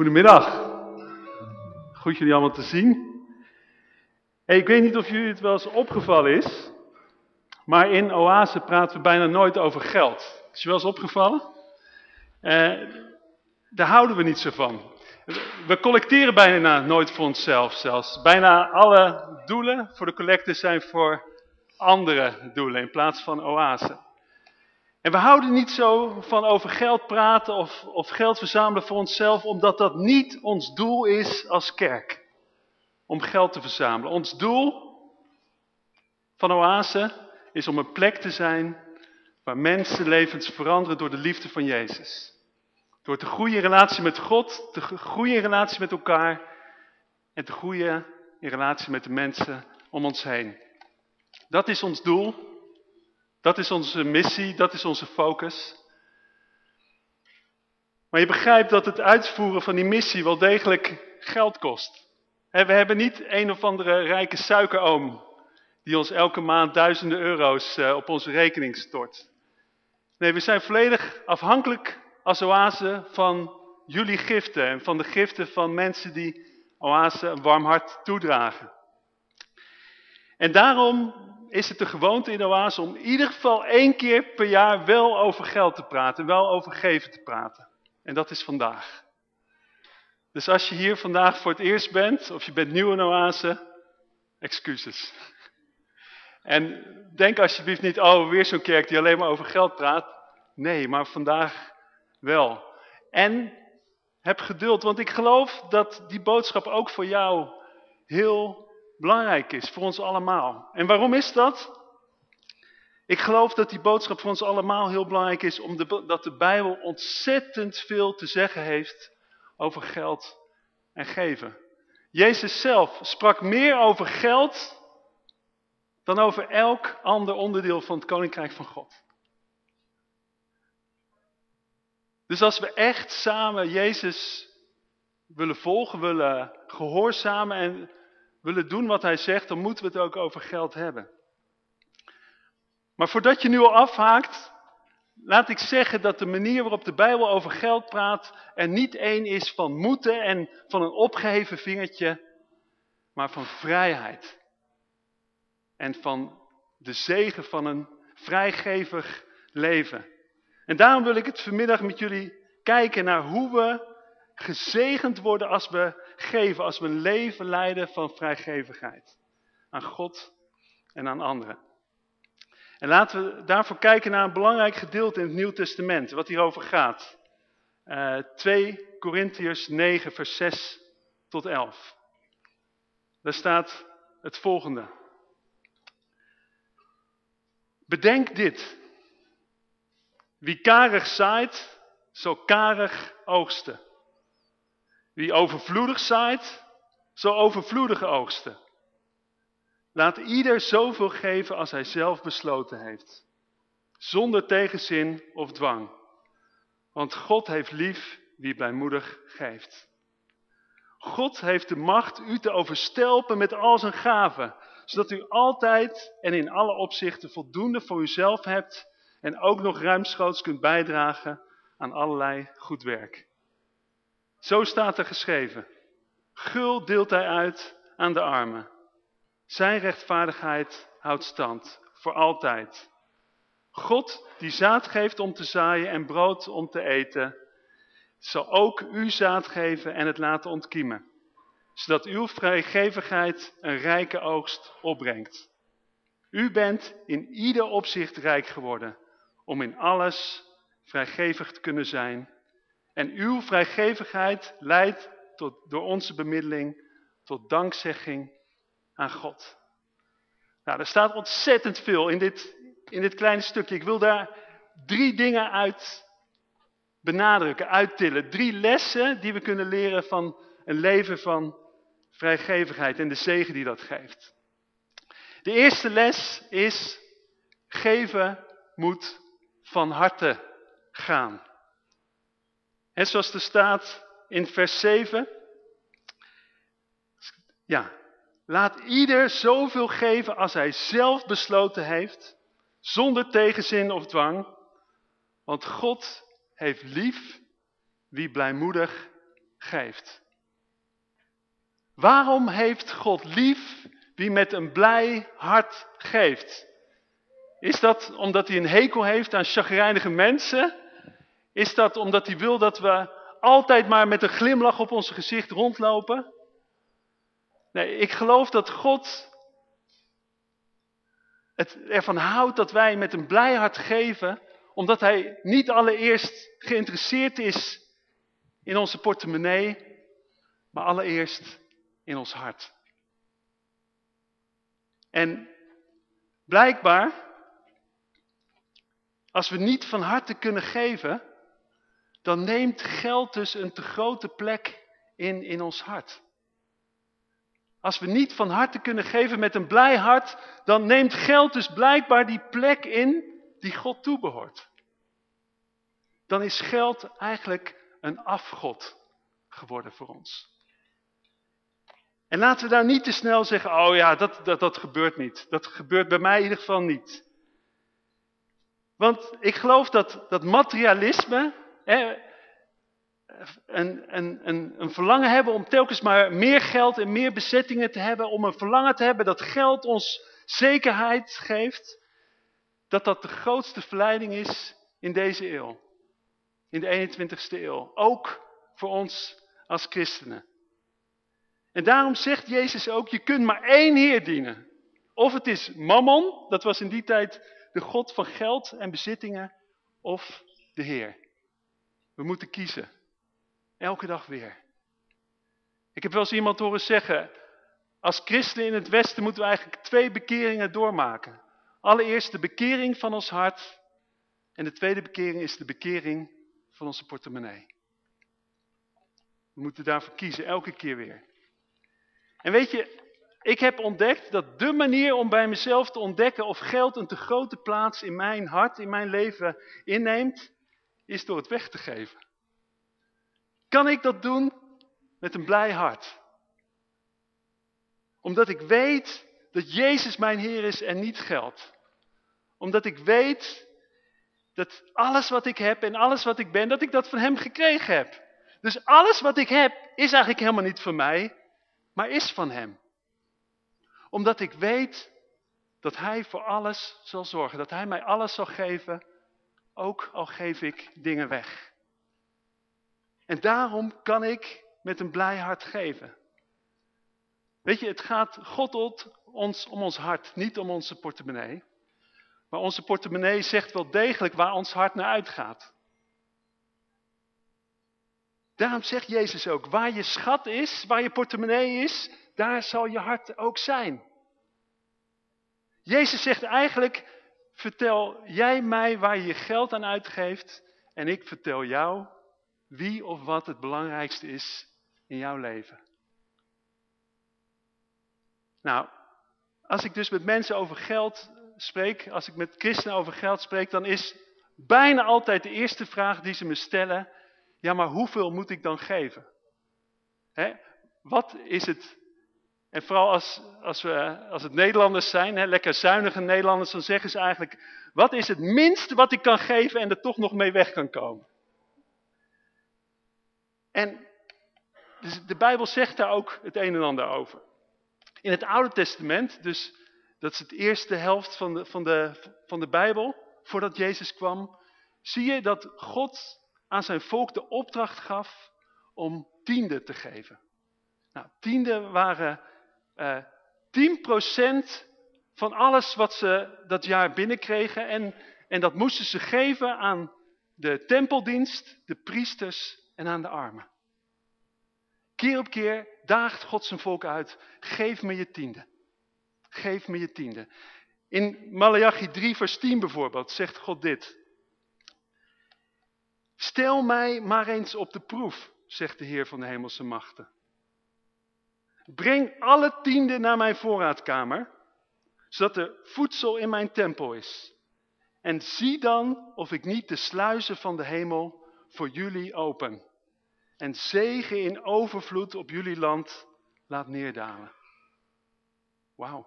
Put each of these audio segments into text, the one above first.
Goedemiddag. Goed jullie allemaal te zien. Ik weet niet of jullie het wel eens opgevallen is, maar in Oase praten we bijna nooit over geld. Is je wel eens opgevallen? Eh, daar houden we niet zo van. We collecteren bijna nooit voor onszelf zelfs. Bijna alle doelen voor de collecte zijn voor andere doelen in plaats van Oase. En we houden niet zo van over geld praten of, of geld verzamelen voor onszelf, omdat dat niet ons doel is als kerk. Om geld te verzamelen. Ons doel van Oase is om een plek te zijn waar mensenlevens veranderen door de liefde van Jezus. Door te groeien in relatie met God, te groeien in relatie met elkaar en te groeien in relatie met de mensen om ons heen. Dat is ons doel. Dat is onze missie, dat is onze focus. Maar je begrijpt dat het uitvoeren van die missie wel degelijk geld kost. We hebben niet een of andere rijke suikeroom die ons elke maand duizenden euro's eh, op onze rekening stort. Nee, we zijn volledig afhankelijk als oase van jullie giften en van de giften van mensen die oase een warm hart toedragen. En daarom is het de gewoonte in oase om in ieder geval één keer per jaar wel over geld te praten. Wel over geven te praten. En dat is vandaag. Dus als je hier vandaag voor het eerst bent, of je bent nieuw in oase, excuses. En denk alsjeblieft niet, oh weer zo'n kerk die alleen maar over geld praat. Nee, maar vandaag wel. En heb geduld, want ik geloof dat die boodschap ook voor jou heel belangrijk is voor ons allemaal. En waarom is dat? Ik geloof dat die boodschap voor ons allemaal heel belangrijk is, omdat de Bijbel ontzettend veel te zeggen heeft over geld en geven. Jezus zelf sprak meer over geld dan over elk ander onderdeel van het Koninkrijk van God. Dus als we echt samen Jezus willen volgen, willen gehoorzamen en willen doen wat hij zegt, dan moeten we het ook over geld hebben. Maar voordat je nu al afhaakt, laat ik zeggen dat de manier waarop de Bijbel over geld praat er niet één is van moeten en van een opgeheven vingertje, maar van vrijheid. En van de zegen van een vrijgevig leven. En daarom wil ik het vanmiddag met jullie kijken naar hoe we gezegend worden als we geven, als we een leven leiden van vrijgevigheid. Aan God en aan anderen. En laten we daarvoor kijken naar een belangrijk gedeelte in het Nieuw Testament, wat hierover gaat. Uh, 2 Korintiërs 9 vers 6 tot 11. Daar staat het volgende. Bedenk dit. Wie karig zaait, zal karig oogsten. Wie overvloedig zaait, zal overvloedige oogsten. Laat ieder zoveel geven als hij zelf besloten heeft. Zonder tegenzin of dwang. Want God heeft lief wie blijmoedig geeft. God heeft de macht u te overstelpen met al zijn gaven. Zodat u altijd en in alle opzichten voldoende voor uzelf hebt. En ook nog ruimschoots kunt bijdragen aan allerlei goed werk. Zo staat er geschreven. Gul deelt hij uit aan de armen. Zijn rechtvaardigheid houdt stand, voor altijd. God die zaad geeft om te zaaien en brood om te eten, zal ook u zaad geven en het laten ontkiemen. Zodat uw vrijgevigheid een rijke oogst opbrengt. U bent in ieder opzicht rijk geworden, om in alles vrijgevig te kunnen zijn en uw vrijgevigheid leidt tot, door onze bemiddeling tot dankzegging aan God. Nou, er staat ontzettend veel in dit, in dit kleine stukje. Ik wil daar drie dingen uit benadrukken, uittillen. Drie lessen die we kunnen leren van een leven van vrijgevigheid en de zegen die dat geeft. De eerste les is, geven moet van harte gaan. En zoals er staat in vers 7. Ja, laat ieder zoveel geven als hij zelf besloten heeft, zonder tegenzin of dwang. Want God heeft lief wie blijmoedig geeft. Waarom heeft God lief wie met een blij hart geeft? Is dat omdat hij een hekel heeft aan chagrijnige mensen? Is dat omdat hij wil dat we altijd maar met een glimlach op ons gezicht rondlopen? Nee, ik geloof dat God het ervan houdt dat wij met een blij hart geven, omdat hij niet allereerst geïnteresseerd is in onze portemonnee, maar allereerst in ons hart. En blijkbaar, als we niet van harte kunnen geven, dan neemt geld dus een te grote plek in in ons hart. Als we niet van harte kunnen geven met een blij hart, dan neemt geld dus blijkbaar die plek in die God toebehoort. Dan is geld eigenlijk een afgod geworden voor ons. En laten we daar niet te snel zeggen, oh ja, dat, dat, dat gebeurt niet. Dat gebeurt bij mij in ieder geval niet. Want ik geloof dat, dat materialisme, een, een, een, een verlangen hebben om telkens maar meer geld en meer bezettingen te hebben, om een verlangen te hebben dat geld ons zekerheid geeft, dat dat de grootste verleiding is in deze eeuw. In de 21ste eeuw. Ook voor ons als christenen. En daarom zegt Jezus ook, je kunt maar één Heer dienen. Of het is Mammon, dat was in die tijd de God van geld en bezittingen, of de Heer. We moeten kiezen. Elke dag weer. Ik heb wel eens iemand horen zeggen, als christenen in het Westen moeten we eigenlijk twee bekeringen doormaken. Allereerst de bekering van ons hart en de tweede bekering is de bekering van onze portemonnee. We moeten daarvoor kiezen, elke keer weer. En weet je, ik heb ontdekt dat de manier om bij mezelf te ontdekken of geld een te grote plaats in mijn hart, in mijn leven inneemt, is door het weg te geven. Kan ik dat doen met een blij hart? Omdat ik weet dat Jezus mijn Heer is en niet geld. Omdat ik weet dat alles wat ik heb en alles wat ik ben, dat ik dat van Hem gekregen heb. Dus alles wat ik heb is eigenlijk helemaal niet van mij, maar is van Hem. Omdat ik weet dat Hij voor alles zal zorgen. Dat Hij mij alles zal geven, ook al geef ik dingen weg. En daarom kan ik met een blij hart geven. Weet je, het gaat God ons om ons hart, niet om onze portemonnee. Maar onze portemonnee zegt wel degelijk waar ons hart naar uitgaat. Daarom zegt Jezus ook, waar je schat is, waar je portemonnee is, daar zal je hart ook zijn. Jezus zegt eigenlijk, vertel jij mij waar je je geld aan uitgeeft en ik vertel jou wie of wat het belangrijkste is in jouw leven. Nou, als ik dus met mensen over geld spreek, als ik met christenen over geld spreek, dan is bijna altijd de eerste vraag die ze me stellen, ja maar hoeveel moet ik dan geven? Hè? Wat is het, en vooral als, als, we, als het Nederlanders zijn, hè, lekker zuinige Nederlanders, dan zeggen ze eigenlijk, wat is het minste wat ik kan geven en er toch nog mee weg kan komen? En dus de Bijbel zegt daar ook het een en ander over. In het Oude Testament, dus dat is het eerste helft van de, van de, van de Bijbel, voordat Jezus kwam, zie je dat God aan zijn volk de opdracht gaf om tiende te geven. Nou, tiende waren uh, eh, 10% van alles wat ze dat jaar binnenkregen en, en dat moesten ze geven aan de tempeldienst, de priesters en aan de armen. Keer op keer daagt God zijn volk uit. Geef me je tiende. Geef me je tiende. In Malachi 3 vers 10 bijvoorbeeld zegt God dit. Stel mij maar eens op de proef, zegt de Heer van de hemelse machten. Breng alle tienden naar mijn voorraadkamer, zodat er voedsel in mijn tempel is. En zie dan of ik niet de sluizen van de hemel voor jullie open en zegen in overvloed op jullie land laat neerdalen. Wauw.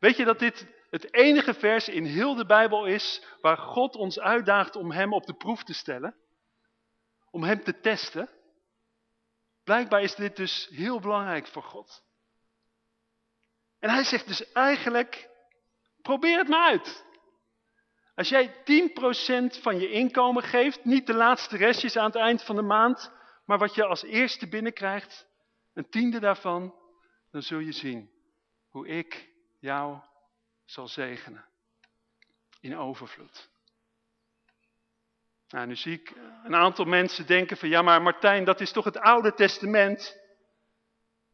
Weet je dat dit het enige vers in heel de Bijbel is waar God ons uitdaagt om hem op de proef te stellen? Om hem te testen? Blijkbaar is dit dus heel belangrijk voor God. En hij zegt dus eigenlijk, probeer het maar uit. Als jij 10% van je inkomen geeft, niet de laatste restjes aan het eind van de maand, maar wat je als eerste binnenkrijgt, een tiende daarvan, dan zul je zien hoe ik jou zal zegenen. In overvloed. Nou, nu zie ik een aantal mensen denken van, ja maar Martijn, dat is toch het oude testament?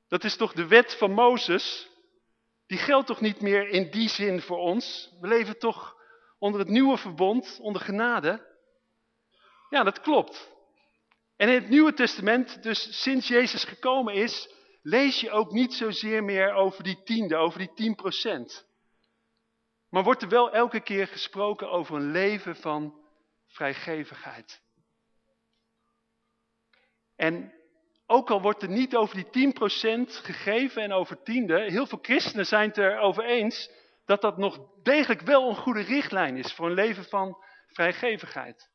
Dat is toch de wet van Mozes? Die geldt toch niet meer in die zin voor ons? We leven toch onder het nieuwe verbond, onder genade? Ja, dat klopt. En in het Nieuwe Testament, dus sinds Jezus gekomen is, lees je ook niet zozeer meer over die tiende, over die tien procent. Maar wordt er wel elke keer gesproken over een leven van vrijgevigheid. En ook al wordt er niet over die 10% gegeven en over tiende, heel veel christenen zijn het erover eens dat dat nog degelijk wel een goede richtlijn is voor een leven van vrijgevigheid.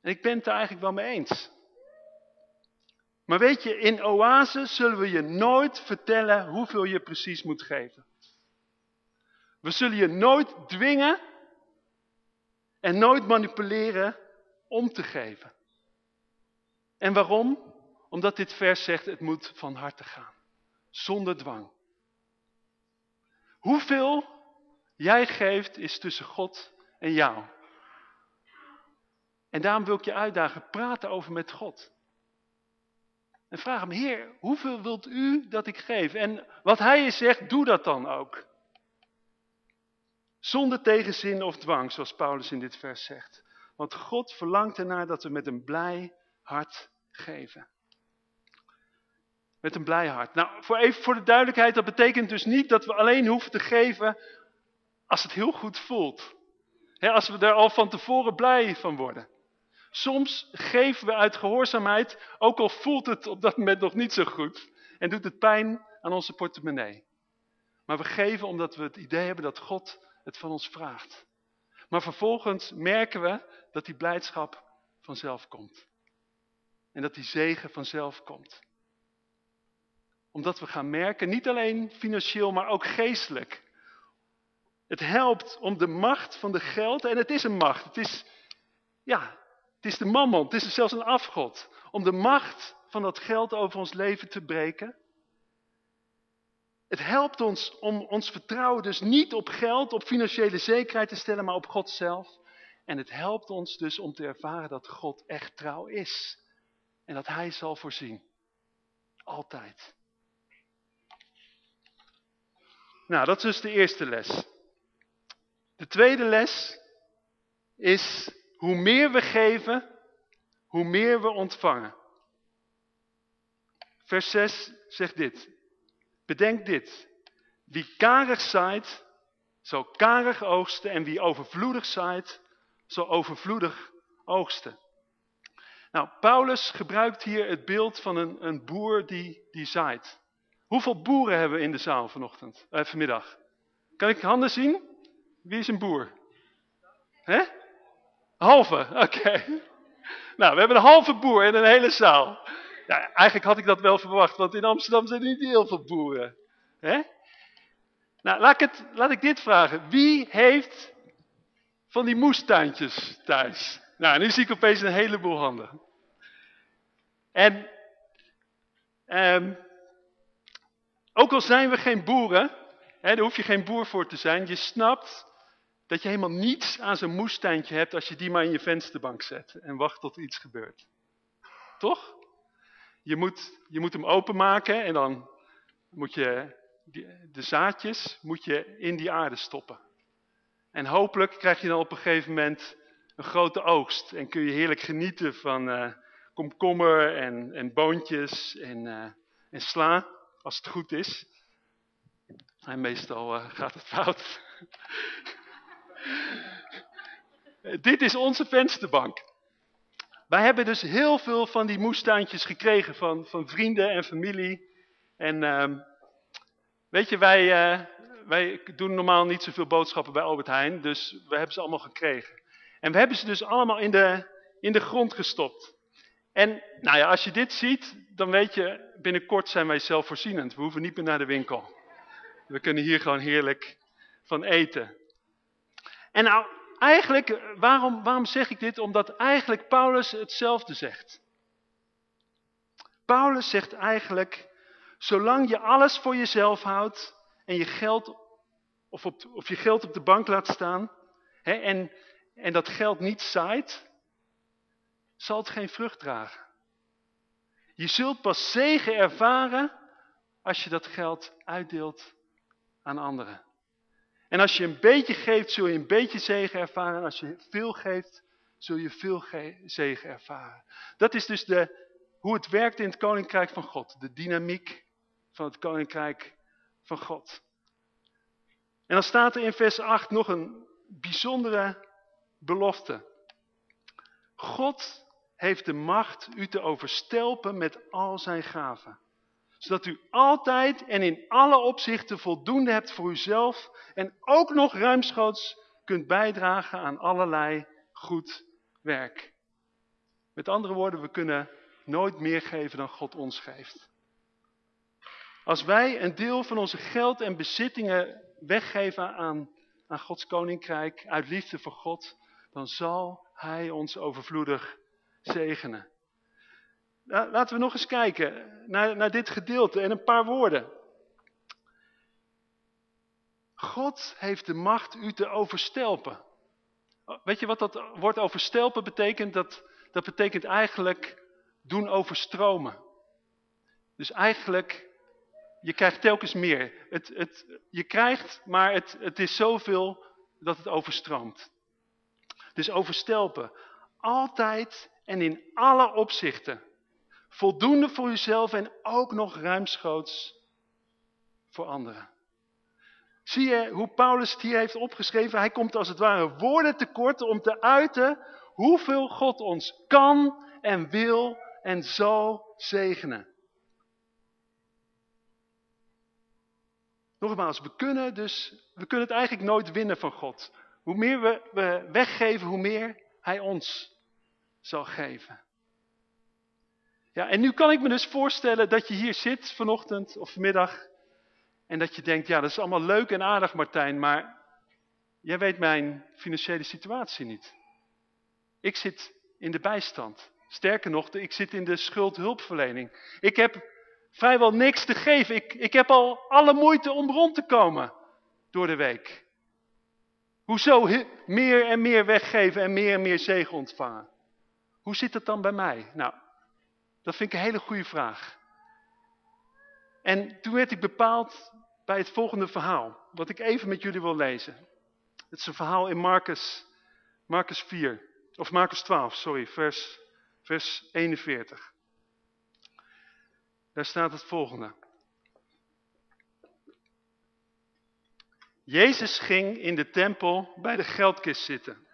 En ik ben het daar eigenlijk wel mee eens. Maar weet je, in oase zullen we je nooit vertellen hoeveel je precies moet geven. We zullen je nooit dwingen en nooit manipuleren om te geven. En waarom? Omdat dit vers zegt, het moet van harte gaan. Zonder dwang. Hoeveel jij geeft is tussen God en jou. En daarom wil ik je uitdagen, praten over met God. En vraag hem, Heer, hoeveel wilt u dat ik geef? En wat hij je zegt, doe dat dan ook. Zonder tegenzin of dwang, zoals Paulus in dit vers zegt. Want God verlangt ernaar dat we met een blij hart geven. Met een blij hart. Nou, voor even voor de duidelijkheid, dat betekent dus niet dat we alleen hoeven te geven als het heel goed voelt. als we er al van tevoren blij van worden. Soms geven we uit gehoorzaamheid, ook al voelt het op dat moment nog niet zo goed. En doet het pijn aan onze portemonnee. Maar we geven omdat we het idee hebben dat God het van ons vraagt. Maar vervolgens merken we dat die blijdschap vanzelf komt. En dat die zegen vanzelf komt. Omdat we gaan merken, niet alleen financieel, maar ook geestelijk. Het helpt om de macht van de geld, en het is een macht, het is, ja, het is de mammon, het is zelfs een afgod. Om de macht van dat geld over ons leven te breken. Het helpt ons om ons vertrouwen dus niet op geld, op financiële zekerheid te stellen, maar op God zelf. En het helpt ons dus om te ervaren dat God echt trouw is. En dat Hij zal voorzien. Altijd. Nou, dat is dus de eerste les. De tweede les is hoe meer we geven, hoe meer we ontvangen. Vers 6 zegt dit. Bedenk dit. Wie karig zaait, zal karig oogsten. En wie overvloedig zaait, zal overvloedig oogsten. Nou, Paulus gebruikt hier het beeld van een, een boer die, die zaait. Hoeveel boeren hebben we in de zaal vanochtend, eh, vanmiddag? Kan ik handen zien? Wie is een boer? Hè? Halve, oké. Nou, we hebben een halve boer in een hele zaal. Eigenlijk had ik dat wel verwacht, want in Amsterdam zijn er niet heel veel boeren. Hè? Nou, laat ik, het, laat ik dit vragen. Wie heeft van die moestuintjes thuis? Nou, nu zie ik opeens een heleboel handen. En um, ook al zijn we geen boeren, hè, daar hoef je geen boer voor te zijn. Je snapt dat je helemaal niets aan zo'n moestuintje hebt als je die maar in je vensterbank zet en wacht tot er iets gebeurt. Toch? Je moet, je moet hem openmaken en dan moet je de zaadjes moet je in die aarde stoppen. En hopelijk krijg je dan op een gegeven moment een grote oogst. En kun je heerlijk genieten van uh, komkommer en, en boontjes en, uh, en sla, als het goed is. En meestal uh, gaat het fout. Dit is onze vensterbank. Wij hebben dus heel veel van die moestuintjes gekregen van, van vrienden en familie. En uh, weet je, wij, uh, wij doen normaal niet zoveel boodschappen bij Albert Heijn. Dus we hebben ze allemaal gekregen. En we hebben ze dus allemaal in de, in de grond gestopt. En nou ja, als je dit ziet, dan weet je, binnenkort zijn wij zelfvoorzienend. We hoeven niet meer naar de winkel. We kunnen hier gewoon heerlijk van eten. En nou, eigenlijk, waarom, waarom zeg ik dit? Omdat eigenlijk Paulus hetzelfde zegt. Paulus zegt eigenlijk, zolang je alles voor jezelf houdt en je geld, of, op, of je geld op de bank laat staan, hè, en, en dat geld niet zaait, zal het geen vrucht dragen. Je zult pas zegen ervaren als je dat geld uitdeelt aan anderen. En als je een beetje geeft, zul je een beetje zegen ervaren. En als je veel geeft, zul je veel zegen ervaren. Dat is dus de, hoe het werkt in het koninkrijk van God. De dynamiek van het koninkrijk van God. En dan staat er in vers 8 nog een bijzondere belofte. God heeft de macht u te overstelpen met al zijn gaven. Zodat u altijd en in alle opzichten voldoende hebt voor uzelf en ook nog ruimschoots kunt bijdragen aan allerlei goed werk. Met andere woorden, we kunnen nooit meer geven dan God ons geeft. Als wij een deel van onze geld en bezittingen weggeven aan, aan Gods koninkrijk uit liefde voor God, dan zal Hij ons overvloedig zegenen. Laten we nog eens kijken naar, naar dit gedeelte en een paar woorden. God heeft de macht u te overstelpen. Weet je wat dat woord overstelpen betekent? Dat, dat betekent eigenlijk doen overstromen. Dus eigenlijk, je krijgt telkens meer. Het, het, je krijgt, maar het, het is zoveel dat het overstroomt. Dus overstelpen. Altijd en in alle opzichten. Voldoende voor uzelf en ook nog ruimschoots voor anderen. Zie je hoe Paulus het hier heeft opgeschreven? Hij komt als het ware woorden tekort om te uiten hoeveel God ons kan en wil en zal zegenen. Nogmaals, we kunnen dus, we kunnen het eigenlijk nooit winnen van God. Hoe meer we, we weggeven, hoe meer Hij ons zal geven. Ja, en nu kan ik me dus voorstellen dat je hier zit vanochtend of vanmiddag en dat je denkt, ja dat is allemaal leuk en aardig Martijn, maar jij weet mijn financiële situatie niet. Ik zit in de bijstand. Sterker nog, ik zit in de schuldhulpverlening. Ik heb vrijwel niks te geven. Ik, ik heb al alle moeite om rond te komen door de week. Hoezo meer en meer weggeven en meer en meer zegen ontvangen? Hoe zit het dan bij mij? Nou, dat vind ik een hele goede vraag. En toen werd ik bepaald bij het volgende verhaal, wat ik even met jullie wil lezen. Het is een verhaal in Marcus, Marcus 4, of Marcus 12, sorry, vers, vers 41. Daar staat het volgende. Jezus ging in de tempel bij de geldkist zitten.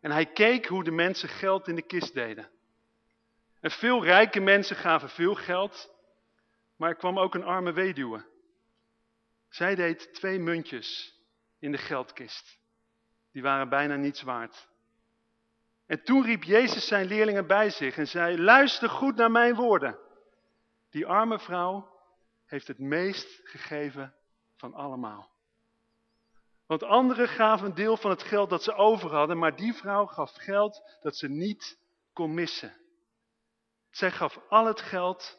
En hij keek hoe de mensen geld in de kist deden. En veel rijke mensen gaven veel geld, maar er kwam ook een arme weduwe. Zij deed twee muntjes in de geldkist. Die waren bijna niets waard. En toen riep Jezus zijn leerlingen bij zich en zei, luister goed naar mijn woorden. Die arme vrouw heeft het meest gegeven van allemaal. Want anderen gaven een deel van het geld dat ze over hadden, maar die vrouw gaf geld dat ze niet kon missen. Zij gaf al het geld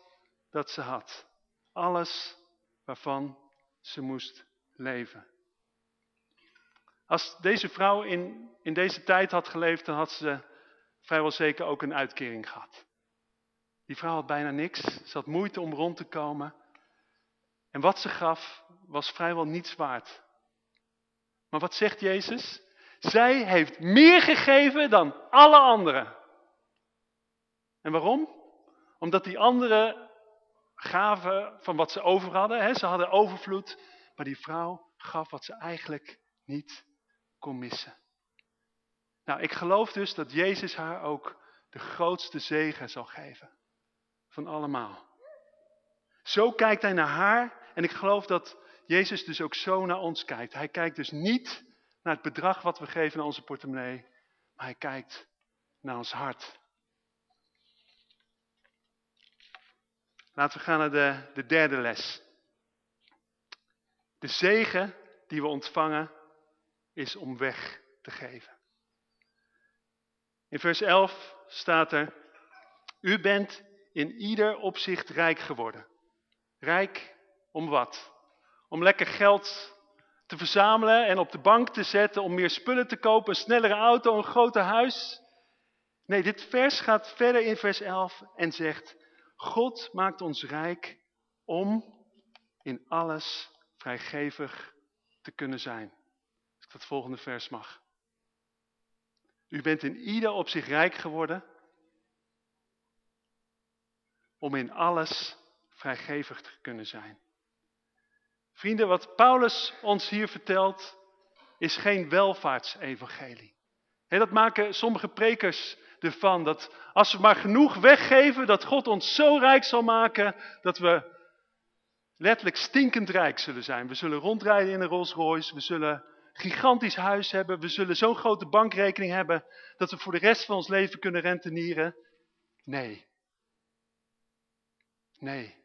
dat ze had. Alles waarvan ze moest leven. Als deze vrouw in, in deze tijd had geleefd, dan had ze vrijwel zeker ook een uitkering gehad. Die vrouw had bijna niks, ze had moeite om rond te komen. En wat ze gaf, was vrijwel niets waard. Maar wat zegt Jezus? Zij heeft meer gegeven dan alle anderen. En waarom? Omdat die anderen gaven van wat ze over hadden. Hè? Ze hadden overvloed. Maar die vrouw gaf wat ze eigenlijk niet kon missen. Nou, ik geloof dus dat Jezus haar ook de grootste zegen zal geven. Van allemaal. Zo kijkt hij naar haar. En ik geloof dat Jezus dus ook zo naar ons kijkt. Hij kijkt dus niet naar het bedrag wat we geven naar onze portemonnee. Maar hij kijkt naar ons hart. Laten we gaan naar de, de derde les. De zegen die we ontvangen is om weg te geven. In vers 11 staat er, u bent in ieder opzicht rijk geworden. Rijk om wat? Om lekker geld te verzamelen en op de bank te zetten, om meer spullen te kopen, een snellere auto, een groter huis. Nee, dit vers gaat verder in vers 11 en zegt, God maakt ons rijk om in alles vrijgevig te kunnen zijn. Als ik dat volgende vers mag. U bent in ieder op zich rijk geworden om in alles vrijgevig te kunnen zijn. Vrienden, wat Paulus ons hier vertelt is geen welvaartsevangelie. dat maken sommige prekers ervan. Dat als we maar genoeg weggeven, dat God ons zo rijk zal maken dat we letterlijk stinkend rijk zullen zijn. We zullen rondrijden in een Rolls Royce, we zullen een gigantisch huis hebben, we zullen zo'n grote bankrekening hebben dat we voor de rest van ons leven kunnen rentenieren. Nee. Nee.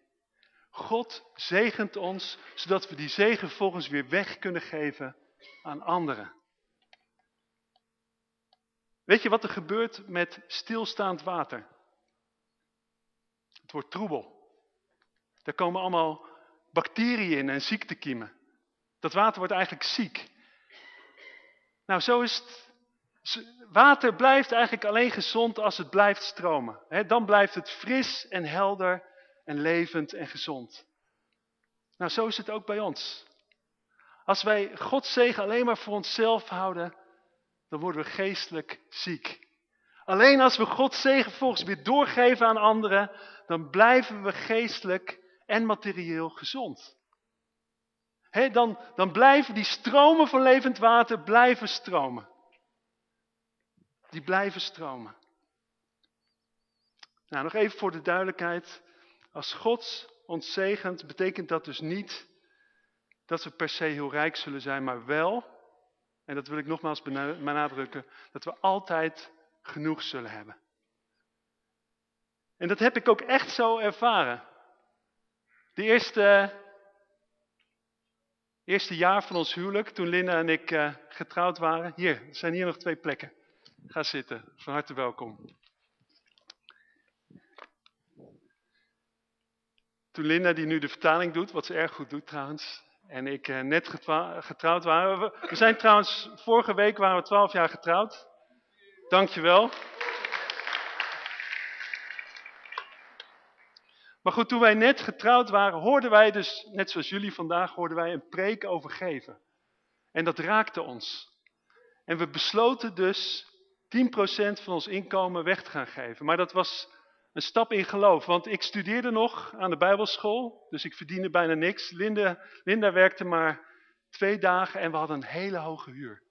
God zegent ons, zodat we die zegen volgens weer weg kunnen geven aan anderen. Weet je wat er gebeurt met stilstaand water? Het wordt troebel. Er komen allemaal bacteriën in en ziektekiemen. Dat water wordt eigenlijk ziek. Nou, zo is het. Water blijft eigenlijk alleen gezond als het blijft stromen. dan blijft het fris en helder en levend en gezond. Nou, zo is het ook bij ons. Als wij Gods zegen alleen maar voor onszelf houden, dan worden we geestelijk ziek. Alleen als we Gods zegen volgens weer doorgeven aan anderen, dan blijven we geestelijk en materieel gezond. dan, dan blijven die stromen van levend water blijven stromen. Die blijven stromen. Nou, nog even voor de duidelijkheid. Als God ons zegent, betekent dat dus niet dat we per se heel rijk zullen zijn, maar wel, en dat wil ik nogmaals benadrukken, dat we altijd genoeg zullen hebben. En dat heb ik ook echt zo ervaren. De eerste, eerste jaar van ons huwelijk, toen Linda en ik uh, getrouwd waren. Hier, er zijn hier nog twee plekken. Ga zitten, van harte welkom. Toen Linda, die nu de vertaling doet, wat ze erg goed doet trouwens, en ik uh, net getrouwd waren. We, we zijn trouwens, vorige week waren we twaalf jaar getrouwd. Dankjewel. Maar goed, toen wij net getrouwd waren, hoorden wij dus, net zoals jullie vandaag, hoorden wij een preek over geven. En dat raakte ons. En we besloten dus 10% van ons inkomen weg te gaan geven. Maar dat was een stap in geloof, want ik studeerde nog aan de bijbelschool, dus ik verdiende bijna niks. Linda, Linda werkte maar twee dagen en we hadden een hele hoge huur.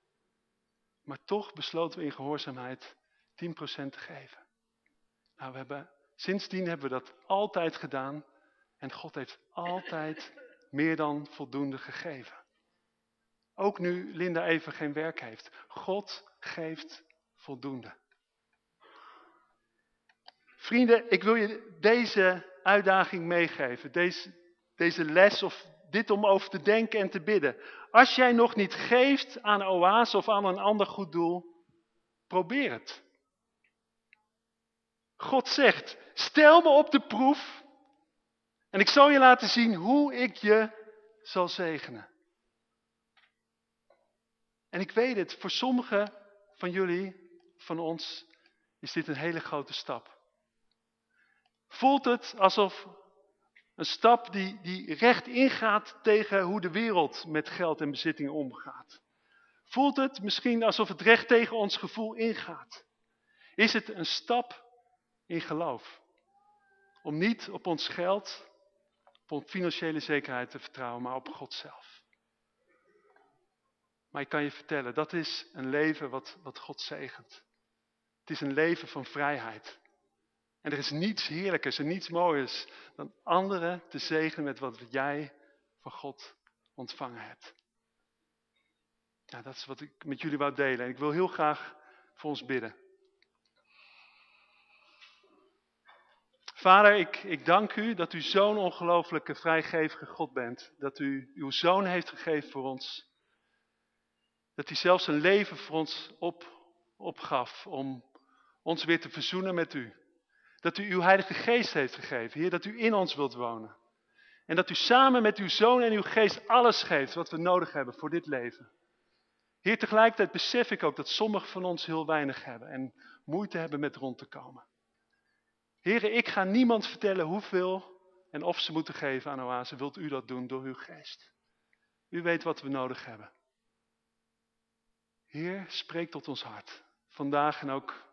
Maar toch besloten we in gehoorzaamheid 10% te geven. Nou, we hebben Sindsdien hebben we dat altijd gedaan en God heeft altijd meer dan voldoende gegeven. Ook nu Linda even geen werk heeft. God geeft voldoende. Vrienden, ik wil je deze uitdaging meegeven. Deze, deze les of dit om over te denken en te bidden. Als jij nog niet geeft aan oase of aan een ander goed doel, probeer het. God zegt, stel me op de proef en ik zal je laten zien hoe ik je zal zegenen. En ik weet het, voor sommigen van jullie, van ons, is dit een hele grote stap. Voelt het alsof een stap die, die recht ingaat tegen hoe de wereld met geld en bezittingen omgaat. Voelt het misschien alsof het recht tegen ons gevoel ingaat. Is het een stap in geloof. Om niet op ons geld, op onze financiële zekerheid te vertrouwen, maar op God zelf. Maar ik kan je vertellen, dat is een leven wat, wat God zegent. Het is een leven van vrijheid. En er is niets heerlijkers en niets mooiers dan anderen te zegenen met wat jij van God ontvangen hebt. Nou, dat is wat ik met jullie wou delen. En ik wil heel graag voor ons bidden. Vader, ik, ik dank u dat u zo'n ongelooflijke vrijgevige God bent. Dat u uw zoon heeft gegeven voor ons. Dat hij zelfs zijn leven voor ons op, opgaf om ons weer te verzoenen met u. Dat u uw heilige geest heeft gegeven. Heer, dat u in ons wilt wonen. En dat u samen met uw zoon en uw geest alles geeft wat we nodig hebben voor dit leven. Heer, tegelijkertijd besef ik ook dat sommigen van ons heel weinig hebben en moeite hebben met rond te komen. Heren, ik ga niemand vertellen hoeveel en of ze moeten geven aan Oase. Wilt u dat doen door uw geest? U weet wat we nodig hebben. Heer, spreek tot ons hart. Vandaag en ook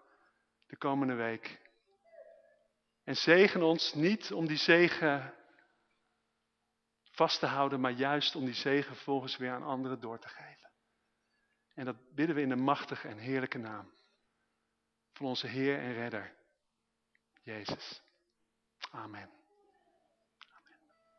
de komende week. En zegen ons niet om die zegen vast te houden, maar juist om die zegen vervolgens weer aan anderen door te geven. En dat bidden we in de machtige en heerlijke naam van onze Heer en Redder, Jezus. Amen.